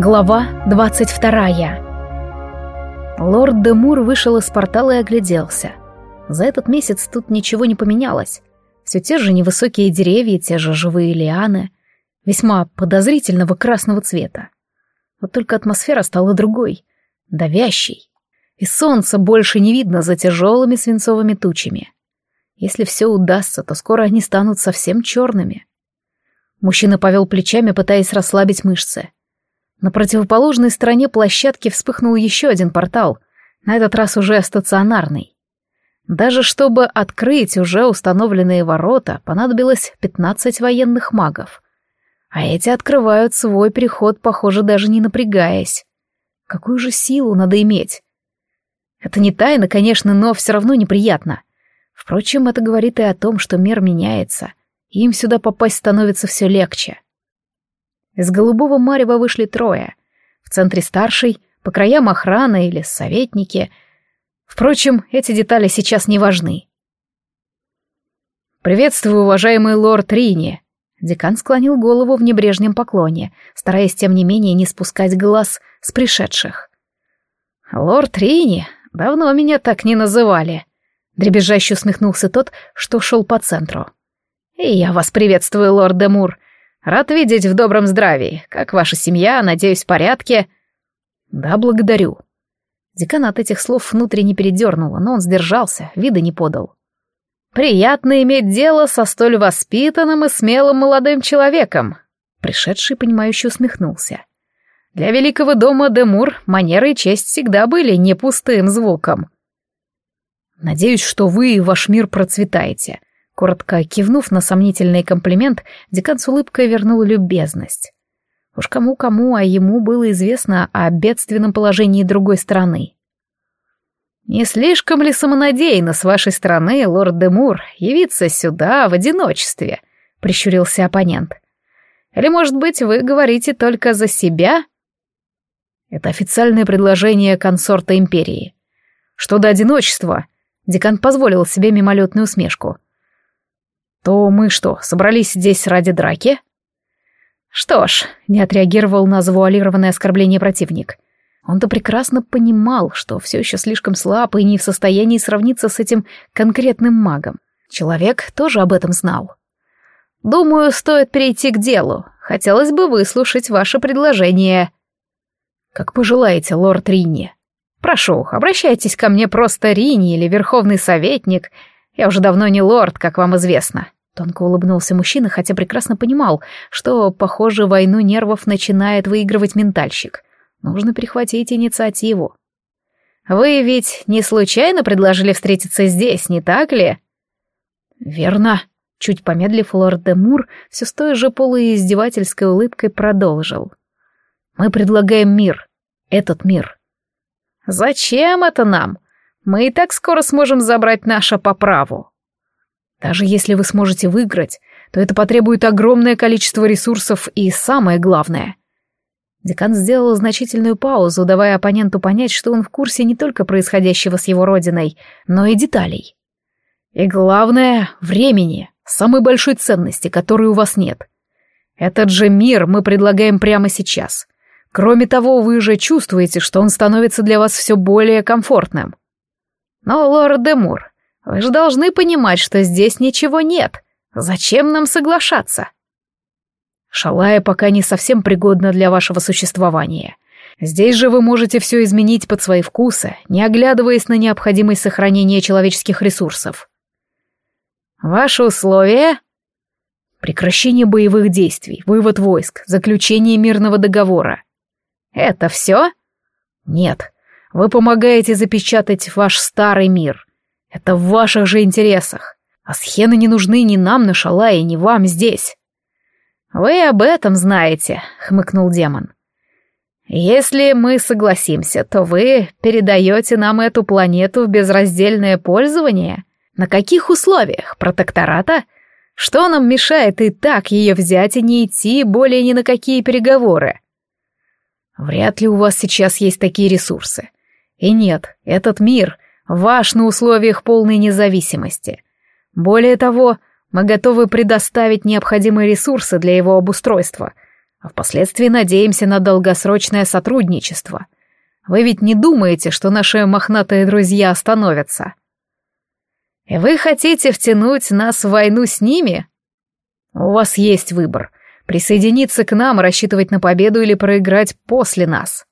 Глава 22 Лорд Демур вышел из портала и огляделся. За этот месяц тут ничего не поменялось. Все те же невысокие деревья, те же живые лианы, весьма подозрительного красного цвета. Вот только атмосфера стала другой, давящей. И солнца больше не видно за тяжелыми свинцовыми тучами. Если все удастся, то скоро они станут совсем черными. Мужчина повел плечами, пытаясь расслабить мышцы. На противоположной стороне площадки вспыхнул еще один портал, на этот раз уже стационарный. Даже чтобы открыть уже установленные ворота, понадобилось 15 военных магов. А эти открывают свой переход, похоже, даже не напрягаясь. Какую же силу надо иметь? Это не тайна, конечно, но все равно неприятно. Впрочем, это говорит и о том, что мир меняется, и им сюда попасть становится все легче. Из голубого марева вышли трое. В центре старший, по краям охрана или советники. Впрочем, эти детали сейчас не важны. «Приветствую, уважаемый лорд Рини!» Декан склонил голову в небрежном поклоне, стараясь, тем не менее, не спускать глаз с пришедших. «Лорд Рини, давно меня так не называли!» Дребезжаще усмехнулся тот, что шел по центру. «И я вас приветствую, лорд Демур. Рад видеть в добром здравии. Как ваша семья, надеюсь, в порядке?» «Да, благодарю». Декан от этих слов внутренне передернуло, но он сдержался, вида не подал. «Приятно иметь дело со столь воспитанным и смелым молодым человеком», пришедший, понимающе усмехнулся. «Для великого дома Демур манеры и честь всегда были не пустым звуком». «Надеюсь, что вы и ваш мир процветаете», Коротко кивнув на сомнительный комплимент, декан с улыбкой вернул любезность. Уж кому-кому, а ему было известно о бедственном положении другой страны. «Не слишком ли самонадеянно с вашей стороны, лорд Демур, явиться сюда в одиночестве?» — прищурился оппонент. «Или, может быть, вы говорите только за себя?» Это официальное предложение консорта империи. Что до одиночества, декан позволил себе мимолетную усмешку — то мы что, собрались здесь ради драки? Что ж, не отреагировал на завуалированное оскорбление противник. Он-то прекрасно понимал, что все еще слишком слаб и не в состоянии сравниться с этим конкретным магом. Человек тоже об этом знал. «Думаю, стоит перейти к делу. Хотелось бы выслушать ваше предложение». «Как пожелаете, лорд Ринни. Прошу, обращайтесь ко мне просто Ринни или Верховный Советник. Я уже давно не лорд, как вам известно». Тонко улыбнулся мужчина, хотя прекрасно понимал, что, похоже, войну нервов начинает выигрывать ментальщик. Нужно перехватить инициативу. «Вы ведь не случайно предложили встретиться здесь, не так ли?» «Верно», — чуть помедлив, лорд де Мур все с той же полуиздевательской улыбкой продолжил. «Мы предлагаем мир. Этот мир». «Зачем это нам? Мы и так скоро сможем забрать наше по праву. Даже если вы сможете выиграть, то это потребует огромное количество ресурсов и самое главное. Декан сделал значительную паузу, давая оппоненту понять, что он в курсе не только происходящего с его родиной, но и деталей. И главное — времени, самой большой ценности, которой у вас нет. Этот же мир мы предлагаем прямо сейчас. Кроме того, вы же чувствуете, что он становится для вас все более комфортным. Но, лорд Демур, вы же должны понимать, что здесь ничего нет. Зачем нам соглашаться? Шалая пока не совсем пригодна для вашего существования. Здесь же вы можете все изменить под свои вкусы, не оглядываясь на необходимость сохранения человеческих ресурсов. Ваши условия? Прекращение боевых действий, вывод войск, заключение мирного договора. Это все? Нет. Вы помогаете запечатать ваш старый мир. Это в ваших же интересах. А схены не нужны ни нам на Шалае, ни вам здесь. Вы об этом знаете, хмыкнул демон. Если мы согласимся, то вы передаете нам эту планету в безраздельное пользование? На каких условиях? Протектората? Что нам мешает и так ее взять и не идти более ни на какие переговоры? Вряд ли у вас сейчас есть такие ресурсы. И нет, этот мир ваш на условиях полной независимости. Более того, мы готовы предоставить необходимые ресурсы для его обустройства. а впоследствии надеемся на долгосрочное сотрудничество. Вы ведь не думаете, что наши мохнатые друзья остановятся? И вы хотите втянуть нас в войну с ними? У вас есть выбор — присоединиться к нам рассчитывать на победу или проиграть после нас.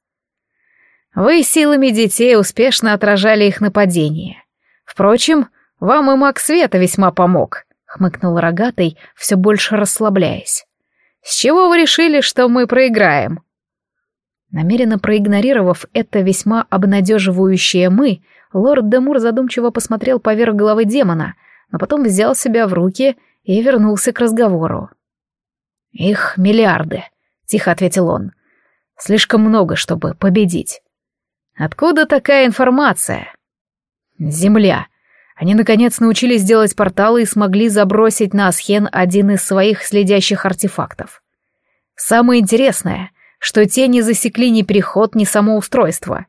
Вы силами детей успешно отражали их нападение. Впрочем, вам и маг света весьма помог, — хмыкнул рогатый, все больше расслабляясь. С чего вы решили, что мы проиграем? Намеренно проигнорировав это весьма обнадеживающее «мы», лорд Демур задумчиво посмотрел поверх головы демона, но потом взял себя в руки и вернулся к разговору. «Их миллиарды», — тихо ответил он. «Слишком много, чтобы победить. Откуда такая информация? Земля. Они, наконец, научились делать порталы и смогли забросить на Асхен один из своих следящих артефактов. Самое интересное, что те не засекли ни переход, ни само устройство.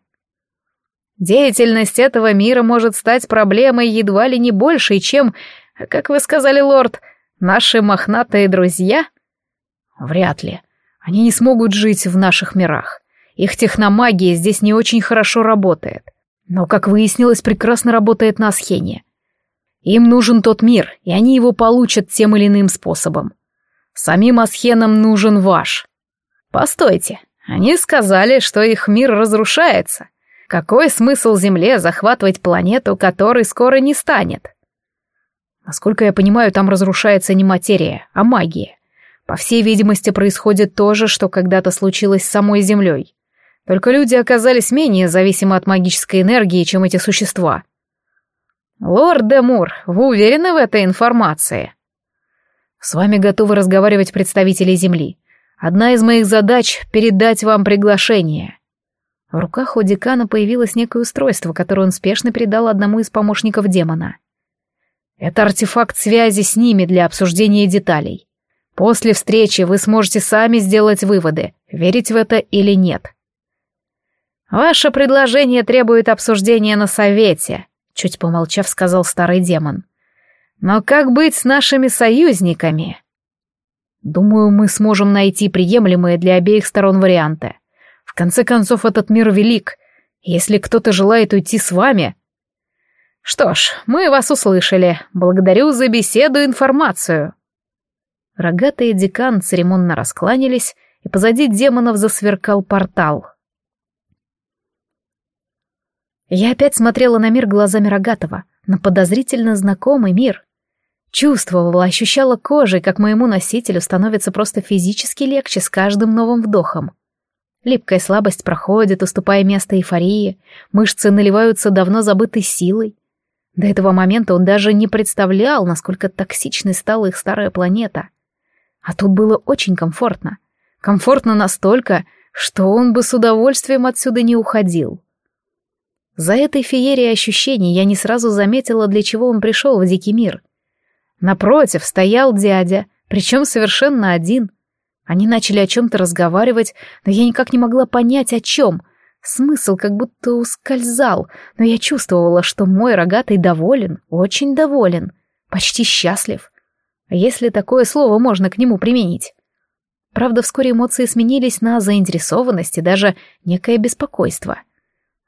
Деятельность этого мира может стать проблемой едва ли не большей, чем, как вы сказали, лорд, наши мохнатые друзья? Вряд ли. Они не смогут жить в наших мирах. Их техномагия здесь не очень хорошо работает. Но, как выяснилось, прекрасно работает на Асхене. Им нужен тот мир, и они его получат тем или иным способом. Самим Асхенам нужен ваш. Постойте, они сказали, что их мир разрушается. Какой смысл Земле захватывать планету, которой скоро не станет? Насколько я понимаю, там разрушается не материя, а магия. По всей видимости, происходит то же, что когда-то случилось с самой Землей. Только люди оказались менее зависимы от магической энергии, чем эти существа. «Лорд Демур, вы уверены в этой информации?» «С вами готовы разговаривать представители Земли. Одна из моих задач — передать вам приглашение». В руках у декана появилось некое устройство, которое он спешно передал одному из помощников демона. Это артефакт связи с ними для обсуждения деталей. После встречи вы сможете сами сделать выводы, верить в это или нет. «Ваше предложение требует обсуждения на совете», — чуть помолчав, сказал старый демон. «Но как быть с нашими союзниками?» «Думаю, мы сможем найти приемлемые для обеих сторон варианты. В конце концов, этот мир велик. Если кто-то желает уйти с вами...» «Что ж, мы вас услышали. Благодарю за беседу и информацию». Рогатые декан церемонно раскланялись, и позади демонов засверкал портал — я опять смотрела на мир глазами Рогатого, на подозрительно знакомый мир. Чувствовала, ощущала кожей, как моему носителю становится просто физически легче с каждым новым вдохом. Липкая слабость проходит, уступая место эйфории, мышцы наливаются давно забытой силой. До этого момента он даже не представлял, насколько токсичной стала их старая планета. А тут было очень комфортно. Комфортно настолько, что он бы с удовольствием отсюда не уходил. За этой феерией ощущений я не сразу заметила, для чего он пришел в дикий мир. Напротив стоял дядя, причем совершенно один. Они начали о чем-то разговаривать, но я никак не могла понять, о чем. Смысл как будто ускользал, но я чувствовала, что мой рогатый доволен, очень доволен, почти счастлив. Если такое слово можно к нему применить. Правда, вскоре эмоции сменились на заинтересованность и даже некое беспокойство.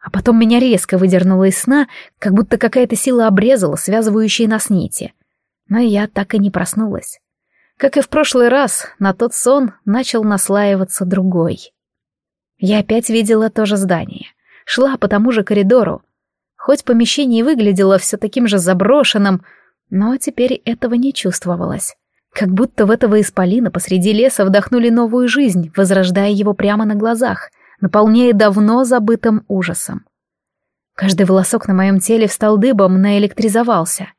А потом меня резко выдернуло из сна, как будто какая-то сила обрезала связывающие нас нити. Но я так и не проснулась. Как и в прошлый раз, на тот сон начал наслаиваться другой. Я опять видела то же здание. Шла по тому же коридору. Хоть помещение и выглядело все таким же заброшенным, но теперь этого не чувствовалось. Как будто в этого исполина посреди леса вдохнули новую жизнь, возрождая его прямо на глазах — наполняя давно забытым ужасом. Каждый волосок на моем теле встал дыбом, наэлектризовался.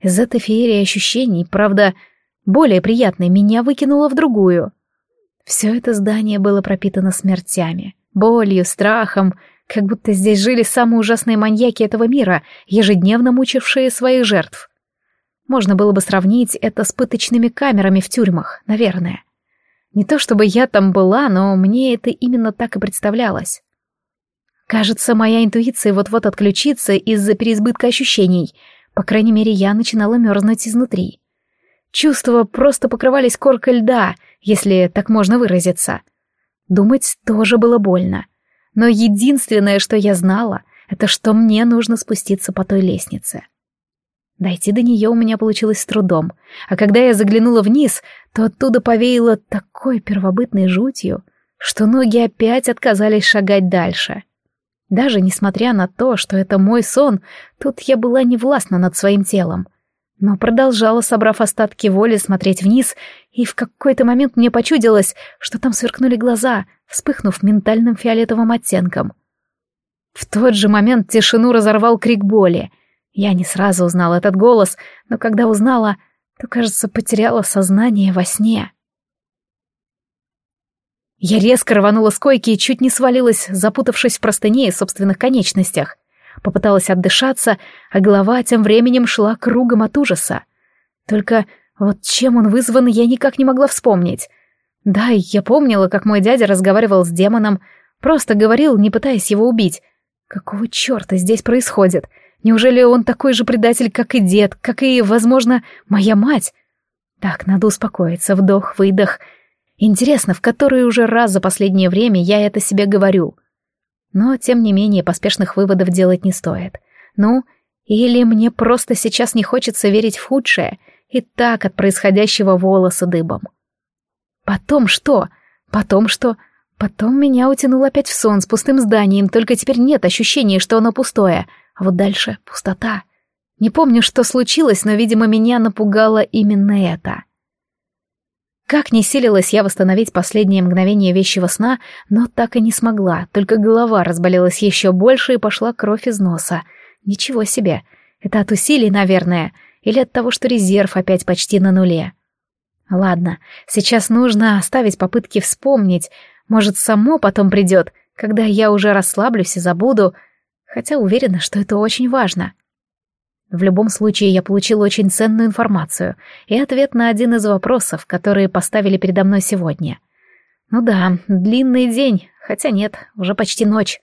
Из этой феерии ощущений, правда, более приятной, меня выкинуло в другую. Все это здание было пропитано смертями, болью, страхом, как будто здесь жили самые ужасные маньяки этого мира, ежедневно мучившие своих жертв. Можно было бы сравнить это с пыточными камерами в тюрьмах, наверное. Не то чтобы я там была, но мне это именно так и представлялось. Кажется, моя интуиция вот-вот отключится из-за переизбытка ощущений. По крайней мере, я начинала мерзнуть изнутри. Чувства просто покрывались коркой льда, если так можно выразиться. Думать тоже было больно. Но единственное, что я знала, это что мне нужно спуститься по той лестнице. Дойти до нее у меня получилось с трудом, а когда я заглянула вниз, то оттуда повеяло такой первобытной жутью, что ноги опять отказались шагать дальше. Даже несмотря на то, что это мой сон, тут я была невластна над своим телом, но продолжала, собрав остатки воли, смотреть вниз, и в какой-то момент мне почудилось, что там сверкнули глаза, вспыхнув ментальным фиолетовым оттенком. В тот же момент тишину разорвал крик боли. Я не сразу узнала этот голос, но когда узнала, то, кажется, потеряла сознание во сне. Я резко рванула с койки и чуть не свалилась, запутавшись в простыне и собственных конечностях. Попыталась отдышаться, а голова тем временем шла кругом от ужаса. Только вот чем он вызван, я никак не могла вспомнить. Да, я помнила, как мой дядя разговаривал с демоном, просто говорил, не пытаясь его убить. Какого черта здесь происходит? Неужели он такой же предатель, как и дед, как и, возможно, моя мать? Так, надо успокоиться, вдох, выдох. Интересно, в который уже раз за последнее время я это себе говорю. Но, тем не менее, поспешных выводов делать не стоит. Ну, или мне просто сейчас не хочется верить в худшее, и так от происходящего волоса дыбом. Потом что? Потом что? Потом меня утянул опять в сон с пустым зданием, только теперь нет ощущения, что оно пустое, а вот дальше пустота. Не помню, что случилось, но, видимо, меня напугало именно это. Как не силилась я восстановить последнее мгновение вещего сна, но так и не смогла, только голова разболелась еще больше и пошла кровь из носа. Ничего себе, это от усилий, наверное, или от того, что резерв опять почти на нуле. Ладно, сейчас нужно оставить попытки вспомнить, может, само потом придет, когда я уже расслаблюсь и забуду, хотя уверена, что это очень важно. В любом случае, я получила очень ценную информацию и ответ на один из вопросов, которые поставили передо мной сегодня. Ну да, длинный день, хотя нет, уже почти ночь.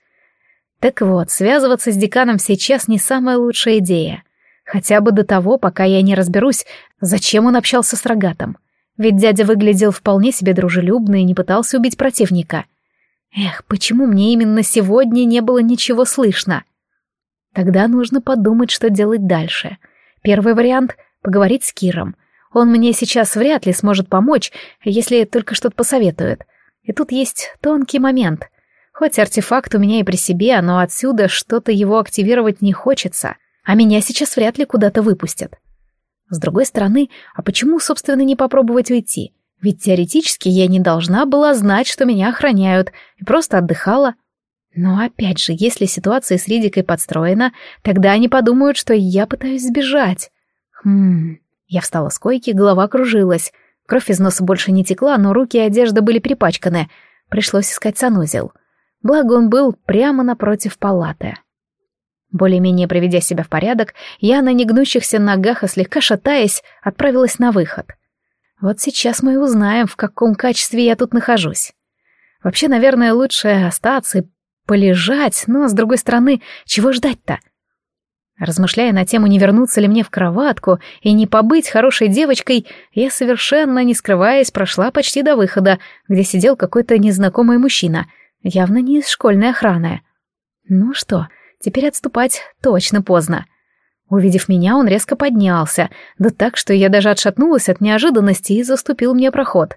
Так вот, связываться с деканом сейчас не самая лучшая идея. Хотя бы до того, пока я не разберусь, зачем он общался с рогатом. Ведь дядя выглядел вполне себе дружелюбно и не пытался убить противника. Эх, почему мне именно сегодня не было ничего слышно? Тогда нужно подумать, что делать дальше. Первый вариант — поговорить с Киром. Он мне сейчас вряд ли сможет помочь, если только что-то посоветует. И тут есть тонкий момент. Хоть артефакт у меня и при себе, но отсюда что-то его активировать не хочется, а меня сейчас вряд ли куда-то выпустят. С другой стороны, а почему, собственно, не попробовать уйти? Ведь теоретически я не должна была знать, что меня охраняют, и просто отдыхала. Но опять же, если ситуация с Ридикой подстроена, тогда они подумают, что я пытаюсь сбежать. Хм... Я встала с койки, голова кружилась. Кровь из носа больше не текла, но руки и одежда были перепачканы. Пришлось искать санузел. Благо он был прямо напротив палаты. Более-менее приведя себя в порядок, я на негнущихся ногах и слегка шатаясь, отправилась на выход. Вот сейчас мы и узнаем, в каком качестве я тут нахожусь. Вообще, наверное, лучше остаться и полежать, но, с другой стороны, чего ждать-то? Размышляя на тему, не вернуться ли мне в кроватку и не побыть хорошей девочкой, я совершенно не скрываясь прошла почти до выхода, где сидел какой-то незнакомый мужчина, явно не из школьной охраны. Ну что, Теперь отступать точно поздно. Увидев меня, он резко поднялся, да так, что я даже отшатнулась от неожиданности и заступил мне проход.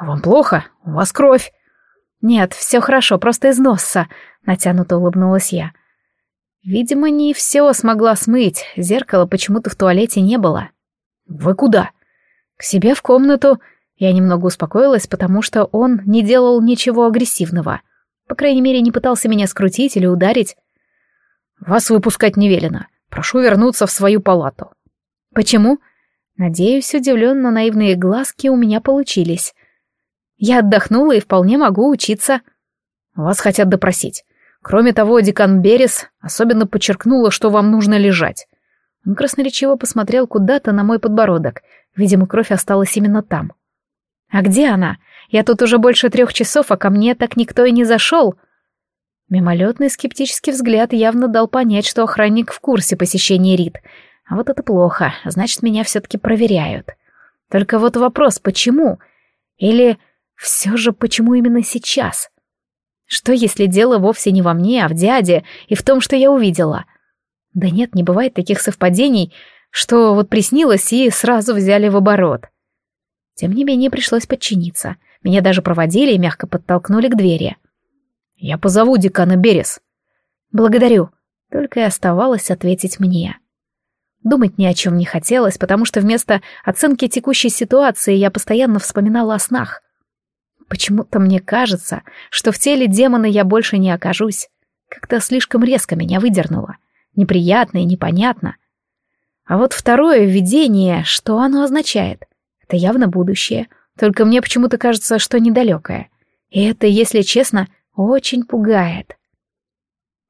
«Вам плохо? У вас кровь!» «Нет, все хорошо, просто из носа», — натянуто улыбнулась я. Видимо, не все смогла смыть, зеркала почему-то в туалете не было. «Вы куда?» «К себе в комнату». Я немного успокоилась, потому что он не делал ничего агрессивного. По крайней мере, не пытался меня скрутить или ударить. Вас выпускать не велено. Прошу вернуться в свою палату. Почему? Надеюсь, удивленно наивные глазки у меня получились. Я отдохнула и вполне могу учиться. Вас хотят допросить. Кроме того, декан Берес особенно подчеркнула, что вам нужно лежать. Он красноречиво посмотрел куда-то на мой подбородок. Видимо, кровь осталась именно там. «А где она? Я тут уже больше трех часов, а ко мне так никто и не зашел». Мимолетный скептический взгляд явно дал понять, что охранник в курсе посещения Рит. А вот это плохо, значит, меня все-таки проверяют. Только вот вопрос, почему? Или все же почему именно сейчас? Что если дело вовсе не во мне, а в дяде и в том, что я увидела? Да нет, не бывает таких совпадений, что вот приснилось и сразу взяли в оборот. Тем не менее пришлось подчиниться. Меня даже проводили и мягко подтолкнули к двери. «Я позову декана Берес». «Благодарю». Только и оставалось ответить мне. Думать ни о чем не хотелось, потому что вместо оценки текущей ситуации я постоянно вспоминала о снах. Почему-то мне кажется, что в теле демона я больше не окажусь. Как-то слишком резко меня выдернуло. Неприятно и непонятно. А вот второе видение, что оно означает? Это явно будущее, только мне почему-то кажется, что недалекое. И это, если честно, очень пугает.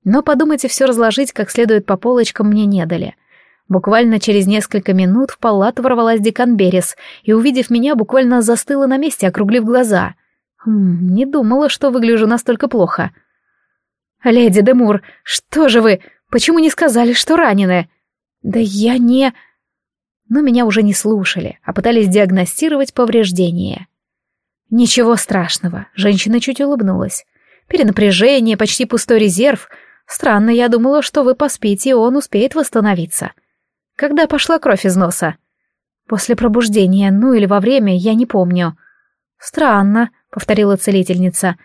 Но подумать и все разложить как следует по полочкам мне не дали. Буквально через несколько минут в палату ворвалась декан Берес и, увидев меня, буквально застыла на месте, округлив глаза. Хм, не думала, что выгляжу настолько плохо. «Леди Демур, что же вы? Почему не сказали, что ранены?» «Да я не...» Но меня уже не слушали, а пытались диагностировать повреждения. «Ничего страшного», — женщина чуть улыбнулась. «Перенапряжение, почти пустой резерв. Странно, я думала, что вы поспите, и он успеет восстановиться. Когда пошла кровь из носа?» «После пробуждения, ну или во время, я не помню». «Странно», — повторила целительница.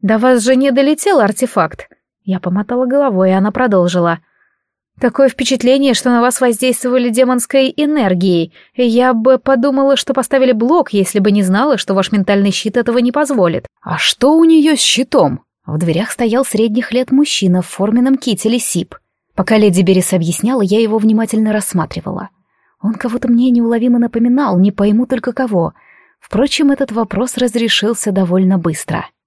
«До вас же не долетел артефакт». Я помотала головой, и она продолжила. Такое впечатление, что на вас воздействовали демонской энергией. Я бы подумала, что поставили блок, если бы не знала, что ваш ментальный щит этого не позволит. А что у нее с щитом? В дверях стоял средних лет мужчина в форменном кителе СИП. Пока леди Берес объясняла, я его внимательно рассматривала. Он кого-то мне неуловимо напоминал, не пойму только кого. Впрочем, этот вопрос разрешился довольно быстро. —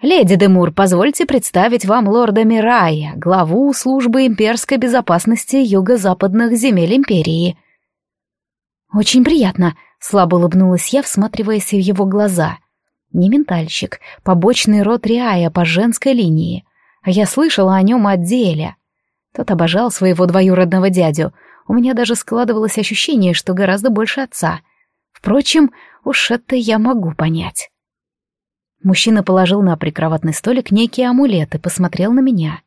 «Леди Демур, позвольте представить вам лорда Мирая, главу службы имперской безопасности юго-западных земель империи». «Очень приятно», — слабо улыбнулась я, всматриваясь в его глаза. «Не ментальщик, побочный род Риая по женской линии. А я слышала о нем отделе. Тот обожал своего двоюродного дядю. У меня даже складывалось ощущение, что гораздо больше отца. Впрочем, уж это я могу понять». Мужчина положил на прикроватный столик некий амулет и посмотрел на меня.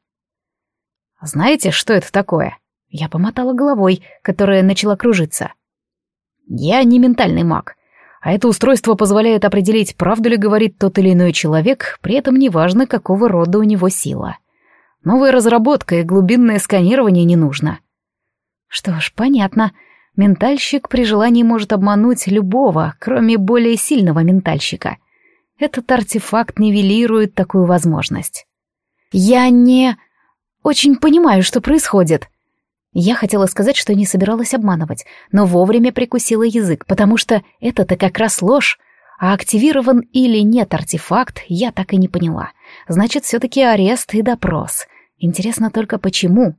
«Знаете, что это такое?» Я помотала головой, которая начала кружиться. «Я не ментальный маг, а это устройство позволяет определить, правду ли говорит тот или иной человек, при этом неважно, какого рода у него сила. Новая разработка и глубинное сканирование не нужно». «Что ж, понятно. Ментальщик при желании может обмануть любого, кроме более сильного ментальщика». Этот артефакт нивелирует такую возможность. Я не... очень понимаю, что происходит. Я хотела сказать, что не собиралась обманывать, но вовремя прикусила язык, потому что это-то как раз ложь, а активирован или нет артефакт, я так и не поняла. Значит, все-таки арест и допрос. Интересно только, почему?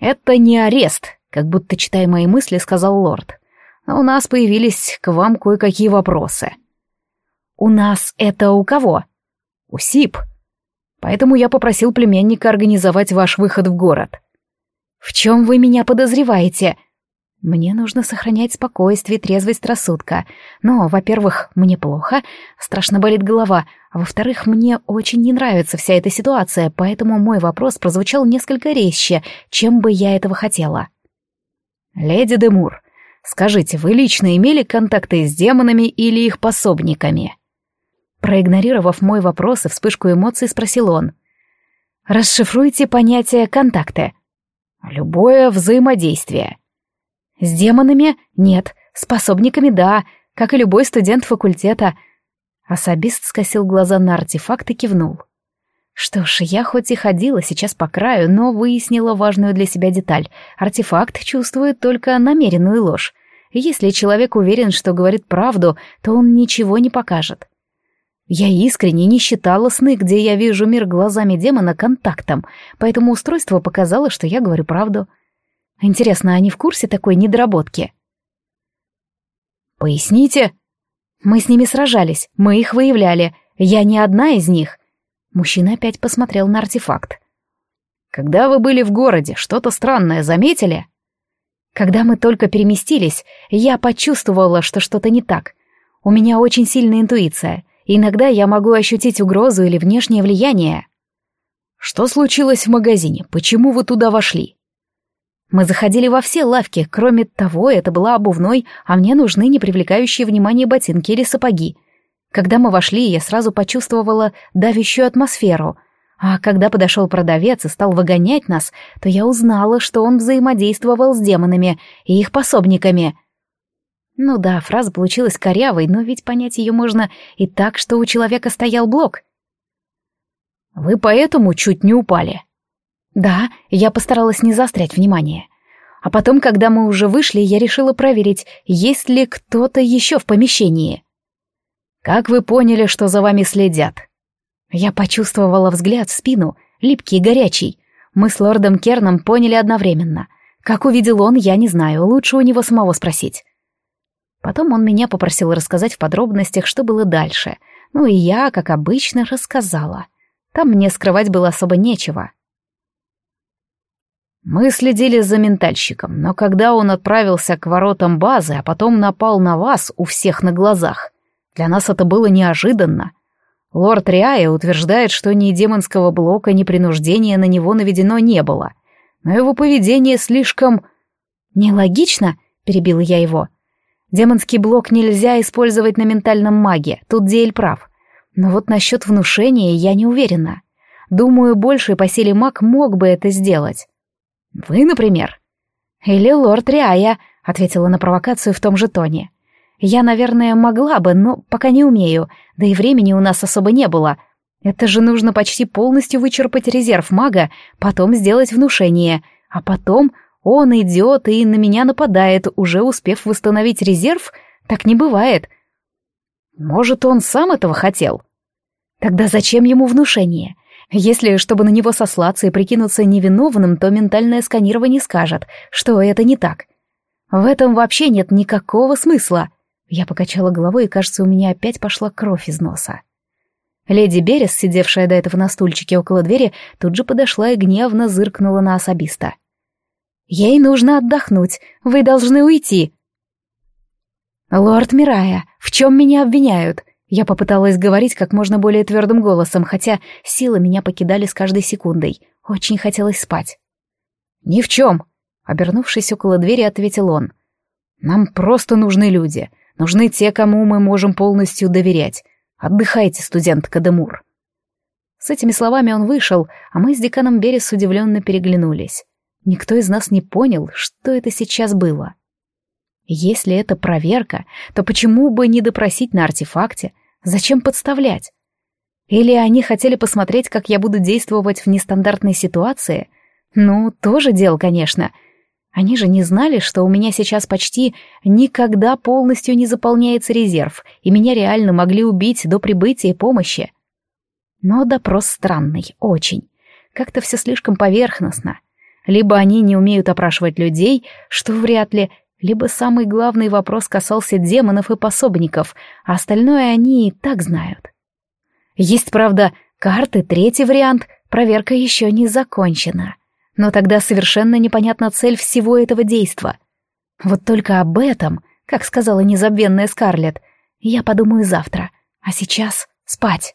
«Это не арест», — как будто читая мои мысли, сказал лорд. «У нас появились к вам кое-какие вопросы». «У нас это у кого?» «У СИП. Поэтому я попросил племянника организовать ваш выход в город». «В чем вы меня подозреваете?» «Мне нужно сохранять спокойствие, трезвость рассудка. Но, во-первых, мне плохо, страшно болит голова, а во-вторых, мне очень не нравится вся эта ситуация, поэтому мой вопрос прозвучал несколько резче, чем бы я этого хотела». «Леди Демур, скажите, вы лично имели контакты с демонами или их пособниками?» Проигнорировав мой вопрос и вспышку эмоций, спросил он. «Расшифруйте понятие «контакты». «Любое взаимодействие». «С демонами? Нет. С пособниками? Да. Как и любой студент факультета». Особист скосил глаза на артефакт и кивнул. Что ж, я хоть и ходила сейчас по краю, но выяснила важную для себя деталь. Артефакт чувствует только намеренную ложь. Если человек уверен, что говорит правду, то он ничего не покажет. Я искренне не считала сны, где я вижу мир глазами демона, контактом, поэтому устройство показало, что я говорю правду. Интересно, они в курсе такой недоработки? «Поясните?» «Мы с ними сражались, мы их выявляли. Я не одна из них». Мужчина опять посмотрел на артефакт. «Когда вы были в городе, что-то странное заметили?» «Когда мы только переместились, я почувствовала, что что-то не так. У меня очень сильная интуиция. Иногда я могу ощутить угрозу или внешнее влияние. Что случилось в магазине? Почему вы туда вошли? Мы заходили во все лавки, кроме того, это была обувной, а мне нужны не привлекающие внимание ботинки или сапоги. Когда мы вошли, я сразу почувствовала давящую атмосферу, а когда подошел продавец и стал выгонять нас, то я узнала, что он взаимодействовал с демонами и их пособниками. Ну да, фраза получилась корявой, но ведь понять ее можно и так, что у человека стоял блок. «Вы поэтому чуть не упали?» Да, я постаралась не заострять внимание. А потом, когда мы уже вышли, я решила проверить, есть ли кто-то еще в помещении. Как вы поняли, что за вами следят? Я почувствовала взгляд в спину, липкий и горячий. Мы с лордом Керном поняли одновременно. Как увидел он, я не знаю, лучше у него самого спросить. Потом он меня попросил рассказать в подробностях, что было дальше. Ну и я, как обычно, рассказала. Там мне скрывать было особо нечего. Мы следили за ментальщиком, но когда он отправился к воротам базы, а потом напал на вас у всех на глазах, для нас это было неожиданно. Лорд Риая утверждает, что ни демонского блока, ни принуждения на него наведено не было. Но его поведение слишком... «Нелогично?» — перебила я его. «Демонский блок нельзя использовать на ментальном маге, тут Диэль прав. Но вот насчет внушения я не уверена. Думаю, больший по силе маг мог бы это сделать. «Вы, например?» «Или лорд Риая», — ответила на провокацию в том же тоне. «Я, наверное, могла бы, но пока не умею, да и времени у нас особо не было. Это же нужно почти полностью вычерпать резерв мага, потом сделать внушение, а потом он идет и на меня нападает, уже успев восстановить резерв? Так не бывает». «Может, он сам этого хотел?» «Тогда зачем ему внушение? Если, чтобы на него сослаться и прикинуться невиновным, то ментальное сканирование скажет, что это не так. В этом вообще нет никакого смысла. Я покачала головой, и, кажется, у меня опять пошла кровь из носа. Леди Берес, сидевшая до этого на стульчике около двери, тут же подошла и гневно зыркнула на особиста. «Ей нужно отдохнуть, вы должны уйти». «Лорд Мирая, в чем меня обвиняют? Я попыталась говорить как можно более твердым голосом, хотя силы меня покидали с каждой секундой. Очень хотелось спать. «Ни в чем», — обернувшись около двери, ответил он. «Нам просто нужны люди. Нужны те, кому мы можем полностью доверять. Отдыхайте, студент Кадемур». С этими словами он вышел, а мы с деканом Берес удивленно переглянулись. Никто из нас не понял, что это сейчас было. Если это проверка, то почему бы не допросить на артефакте? Зачем подставлять? Или они хотели посмотреть, как я буду действовать в нестандартной ситуации? Ну, тоже дело, конечно. Они же не знали, что у меня сейчас почти никогда полностью не заполняется резерв, и меня реально могли убить до прибытия помощи. Но допрос странный, очень. Как-то все слишком поверхностно. Либо они не умеют опрашивать людей, что вряд ли, либо самый главный вопрос касался демонов и пособников, а остальное они и так знают. Есть, правда, карты, третий вариант, проверка еще не закончена. Но тогда совершенно непонятна цель всего этого действа. Вот только об этом, как сказала незабвенная Скарлетт, я подумаю завтра, а сейчас спать.